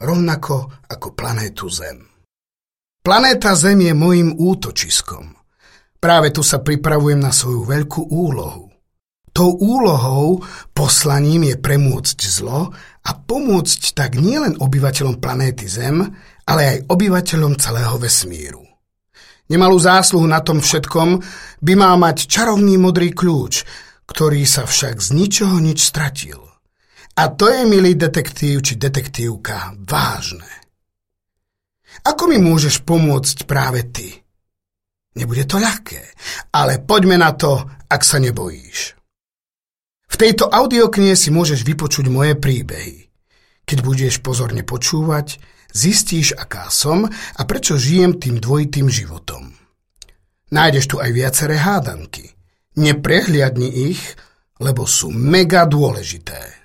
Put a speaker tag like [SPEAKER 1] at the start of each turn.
[SPEAKER 1] rovnako ako planétu Zem. Planéta Zem je mojim útočiskom. Práve tu sa pripravujem na svoju veľkú úlohu. Tou úlohou, poslaním je premôcť zlo a pomôcť tak nielen obyvateľom planéty Zem, ale aj obyvateľom celého vesmíru. Nemalú zásluhu na tom všetkom by mal mať čarovný modrý kľúč, ktorý sa však z ničoho nič stratil. A to je, milý detektív či detektívka, vážne. Ako mi môžeš pomôcť práve ty? Nebude to ľahké, ale poďme na to, ak sa nebojíš. V tejto audioknihe si môžeš vypočuť moje príbehy. Keď budeš pozorne počúvať, zistíš, aká som a prečo žijem tým dvojitým životom. Nájdeš tu aj viaceré hádanky. Neprehliadni ich, lebo sú mega dôležité.